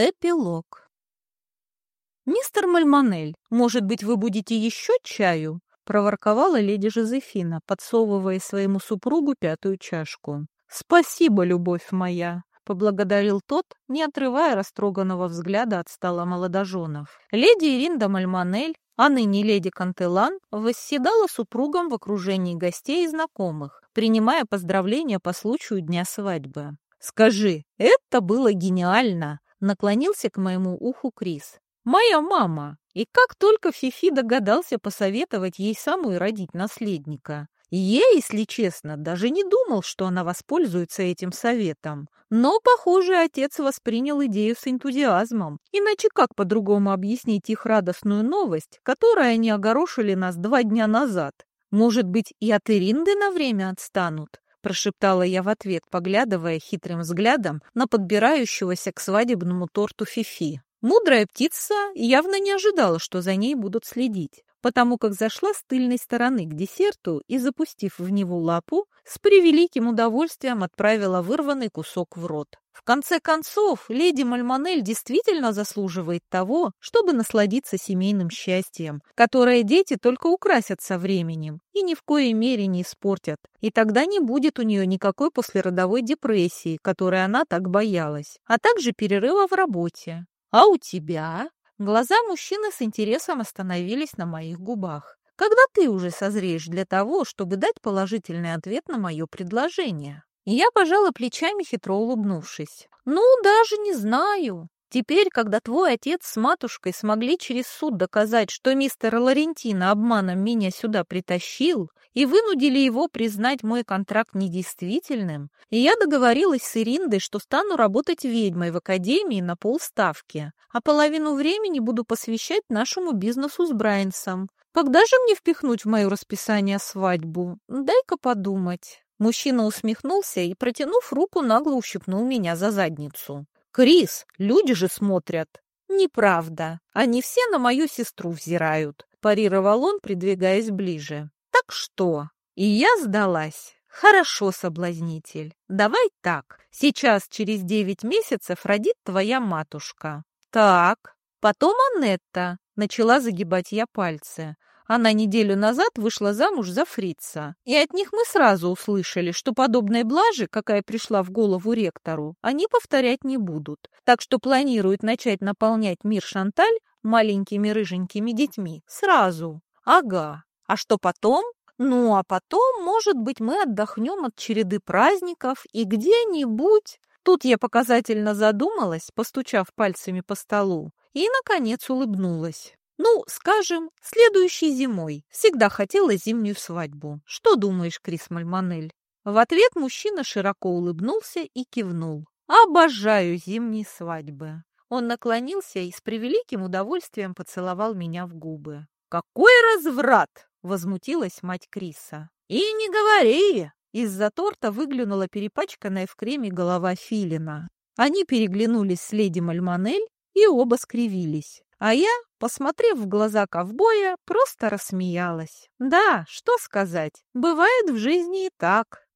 Эпилог. «Мистер Мальмонель, может быть, вы будете еще чаю?» — проворковала леди Жозефина, подсовывая своему супругу пятую чашку. «Спасибо, любовь моя!» — поблагодарил тот, не отрывая растроганного взгляда от стола молодоженов. Леди Иринда Мальмонель, а ныне леди Кантелан, восседала супругом в окружении гостей и знакомых, принимая поздравления по случаю дня свадьбы. «Скажи, это было гениально!» Наклонился к моему уху Крис. «Моя мама!» И как только Фифи догадался посоветовать ей самой родить наследника. Я, если честно, даже не думал, что она воспользуется этим советом. Но, похоже, отец воспринял идею с энтузиазмом. Иначе как по-другому объяснить их радостную новость, которой они огорошили нас два дня назад? Может быть, и от Иринды на время отстанут? Прошептала я в ответ, поглядывая хитрым взглядом на подбирающегося к свадебному торту Фифи. Мудрая птица явно не ожидала, что за ней будут следить потому как зашла с тыльной стороны к десерту и, запустив в него лапу, с превеликим удовольствием отправила вырванный кусок в рот. В конце концов, леди Мальмонель действительно заслуживает того, чтобы насладиться семейным счастьем, которое дети только украсят со временем и ни в коей мере не испортят. И тогда не будет у нее никакой послеродовой депрессии, которой она так боялась, а также перерыва в работе. А у тебя? Глаза мужчины с интересом остановились на моих губах. «Когда ты уже созреешь для того, чтобы дать положительный ответ на мое предложение?» Я пожала плечами, хитро улыбнувшись. «Ну, даже не знаю. Теперь, когда твой отец с матушкой смогли через суд доказать, что мистер Лорентино обманом меня сюда притащил, и вынудили его признать мой контракт недействительным, и я договорилась с Ириндой, что стану работать ведьмой в академии на полставки, а половину времени буду посвящать нашему бизнесу с Брайнсом. Когда же мне впихнуть в мое расписание свадьбу? Дай-ка подумать. Мужчина усмехнулся и, протянув руку, нагло ущипнул меня за задницу. «Крис, люди же смотрят!» «Неправда. Они все на мою сестру взирают», – парировал он, придвигаясь ближе. «Так что?» И я сдалась. «Хорошо, соблазнитель. Давай так. Сейчас через девять месяцев родит твоя матушка. Так. Потом Анетта». Начала загибать я пальцы. Она неделю назад вышла замуж за фрица, и от них мы сразу услышали, что подобной блажи, какая пришла в голову ректору, они повторять не будут, так что планируют начать наполнять мир Шанталь маленькими рыженькими детьми сразу. Ага. А что потом? Ну, а потом, может быть, мы отдохнем от череды праздников и где-нибудь... Тут я показательно задумалась, постучав пальцами по столу, и, наконец, улыбнулась. Ну, скажем, следующей зимой. Всегда хотела зимнюю свадьбу. Что думаешь, Крис Мальмонель? В ответ мужчина широко улыбнулся и кивнул. Обожаю зимние свадьбы. Он наклонился и с превеликим удовольствием поцеловал меня в губы. «Какой разврат!» — возмутилась мать Криса. «И не говори!» Из-за торта выглянула перепачканная в креме голова Филина. Они переглянулись с леди Мальмонель и оба скривились. А я, посмотрев в глаза ковбоя, просто рассмеялась. Да, что сказать, бывает в жизни и так.